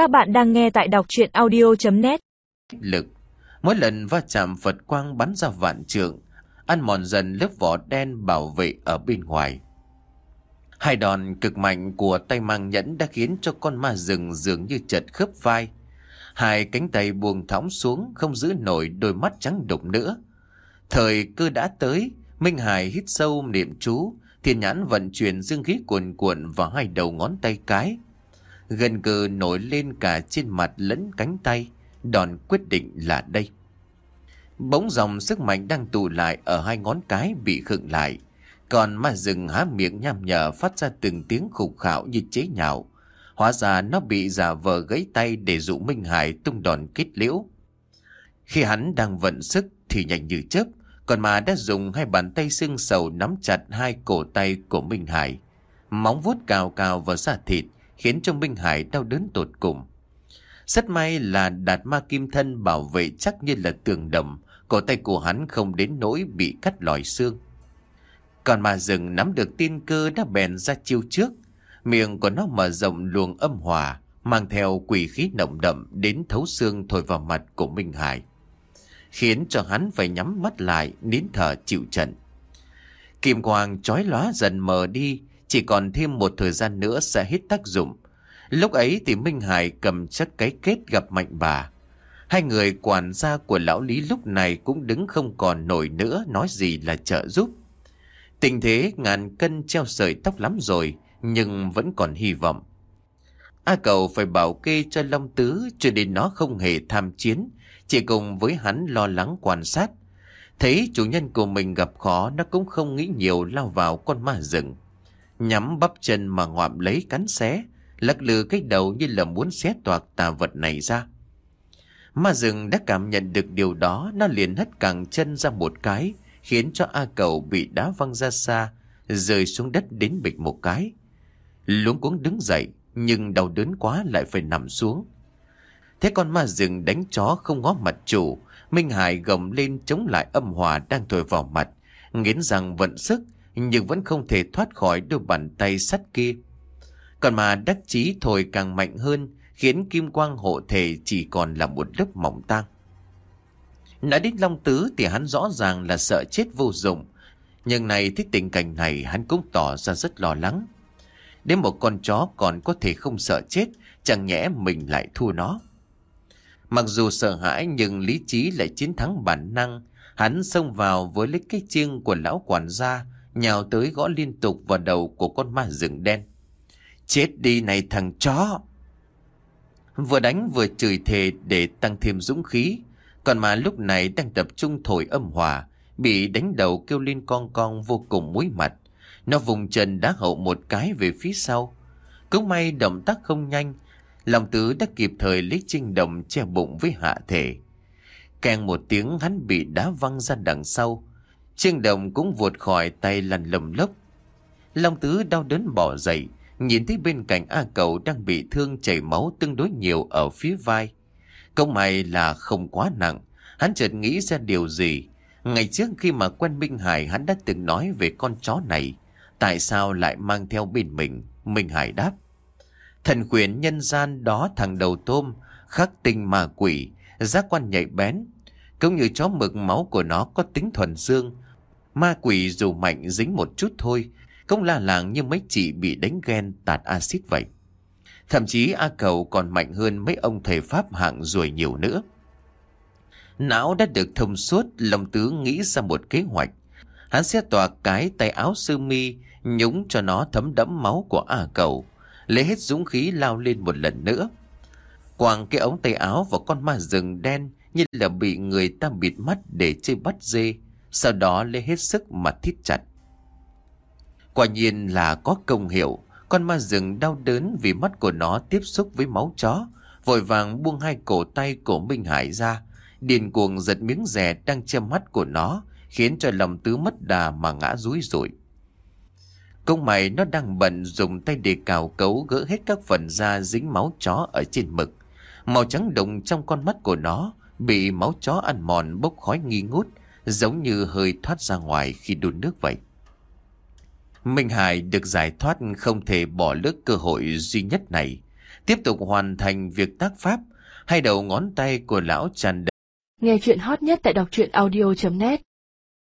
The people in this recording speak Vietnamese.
Các bạn đang nghe tại đọc chuyện audio.net Lực. Mỗi lần va chạm Phật quang bắn ra vạn trượng, Ăn mòn dần lớp vỏ đen bảo vệ ở bên ngoài. Hai đòn cực mạnh của tay mang nhẫn đã khiến cho con ma rừng dường như chật khớp vai. Hai cánh tay buông thõng xuống không giữ nổi đôi mắt trắng đục nữa. Thời cơ đã tới, Minh Hải hít sâu niệm chú, Thiên nhãn vận chuyển dương khí cuồn cuộn vào hai đầu ngón tay cái. Gần cờ nổi lên cả trên mặt lẫn cánh tay, Đòn quyết định là đây. Bỗng dòng sức mạnh đang tụ lại ở hai ngón cái bị khựng lại, Còn ma rừng há miệng nham nhở phát ra từng tiếng khục khảo như chế nhạo. Hóa ra nó bị giả vờ gãy tay để dụ Minh Hải tung đòn kết liễu. Khi hắn đang vận sức thì nhanh như chớp, Còn mà đã dùng hai bàn tay xương sầu nắm chặt hai cổ tay của Minh Hải. Móng vuốt cào cào vào da thịt khiến cho Minh Hải đau đớn tột cùng. Rất may là đạt ma kim thân bảo vệ chắc như là tường đầm, cổ tay của hắn không đến nỗi bị cắt lòi xương. Còn mà rừng nắm được tiên cơ đã bèn ra chiêu trước, miệng của nó mở rộng luồng âm hòa, mang theo quỷ khí nồng đậm đến thấu xương thổi vào mặt của Minh Hải. Khiến cho hắn phải nhắm mắt lại, nín thở chịu trận. Kim quang chói lóa dần mờ đi, chỉ còn thêm một thời gian nữa sẽ hết tác dụng. Lúc ấy thì Minh Hải cầm chắc cái kết gặp mạnh bà. Hai người quản gia của lão Lý lúc này cũng đứng không còn nổi nữa nói gì là trợ giúp. Tình thế ngàn cân treo sợi tóc lắm rồi, nhưng vẫn còn hy vọng. A cầu phải bảo kê cho Long Tứ cho nên nó không hề tham chiến, chỉ cùng với hắn lo lắng quan sát. Thấy chủ nhân của mình gặp khó nó cũng không nghĩ nhiều lao vào con ma rừng. Nhắm bắp chân mà ngoạm lấy cắn xé, lắc lư cái đầu như là muốn xé toạc tà vật này ra. Ma rừng đã cảm nhận được điều đó, nó liền hất cẳng chân ra một cái, khiến cho A cầu bị đá văng ra xa, rơi xuống đất đến bịch một cái. Luống cuống đứng dậy, nhưng đau đớn quá lại phải nằm xuống. Thế con ma rừng đánh chó không ngó mặt chủ, Minh Hải gầm lên chống lại âm hòa đang thổi vào mặt, nghiến răng vận sức, nhưng vẫn không thể thoát khỏi đôi bàn tay sắt kia. Còn mà đắc chí thổi càng mạnh hơn, khiến kim quang hộ thể chỉ còn là một lớp mỏng tang. đã đến Long Tứ thì hắn rõ ràng là sợ chết vô dụng, nhưng này thích tình cảnh này hắn cũng tỏ ra rất lo lắng. Đến một con chó còn có thể không sợ chết, chẳng nhẽ mình lại thua nó. Mặc dù sợ hãi nhưng lý trí lại chiến thắng bản năng, hắn xông vào với lấy cái chiêng của lão quản gia, nhào tới gõ liên tục vào đầu của con ma rừng đen. Chết đi này thằng chó! Vừa đánh vừa chửi thề để tăng thêm dũng khí, còn mà lúc này đang tập trung thổi âm hòa, bị đánh đầu kêu lên con con vô cùng muối mặt. Nó vùng chân đá hậu một cái về phía sau. cứ may động tác không nhanh, lòng tứ đã kịp thời lấy trinh đồng che bụng với hạ thể. Càng một tiếng hắn bị đá văng ra đằng sau, Chiêng Đồng cũng vụt khỏi tay lăn lầm lốc. Long Tứ đau đớn bỏ dậy, nhìn thấy bên cạnh A Cầu đang bị thương chảy máu tương đối nhiều ở phía vai. Công may là không quá nặng, hắn chợt nghĩ ra điều gì. Ngày trước khi mà quen Minh Hải hắn đã từng nói về con chó này, tại sao lại mang theo bên mình, Minh Hải đáp. Thần quyền nhân gian đó thằng đầu tôm, khắc tinh mà quỷ, giác quan nhạy bén. Cũng như chó mực máu của nó có tính thuần dương, Ma quỷ dù mạnh dính một chút thôi, cũng la làng như mấy chị bị đánh ghen tạt axit vậy. Thậm chí A Cầu còn mạnh hơn mấy ông thầy Pháp hạng ruồi nhiều nữa. Não đã được thông suốt, lòng tứ nghĩ ra một kế hoạch. Hắn sẽ tỏa cái tay áo sơ mi, nhúng cho nó thấm đẫm máu của A Cầu, lấy hết dũng khí lao lên một lần nữa. Quàng cái ống tay áo vào con ma rừng đen như là bị người ta bịt mắt để chơi bắt dê sau đó lấy hết sức mà thít chặt. Quả nhiên là có công hiệu, con ma rừng đau đớn vì mắt của nó tiếp xúc với máu chó, vội vàng buông hai cổ tay của Minh Hải ra, điền cuồng giật miếng rẻ đang che mắt của nó, khiến cho lòng tứ mất đà mà ngã rúi rủi. Công mày nó đang bận dùng tay để cào cấu gỡ hết các phần da dính máu chó ở trên mực. Màu trắng đồng trong con mắt của nó bị máu chó ăn mòn bốc khói nghi ngút, giống như hơi thoát ra ngoài khi đun nước vậy. Minh Hải được giải thoát không thể bỏ lỡ cơ hội duy nhất này. Tiếp tục hoàn thành việc tác pháp, hai đầu ngón tay của lão tràn đầy. Nghe chuyện hot nhất tại đọc truyện audio.net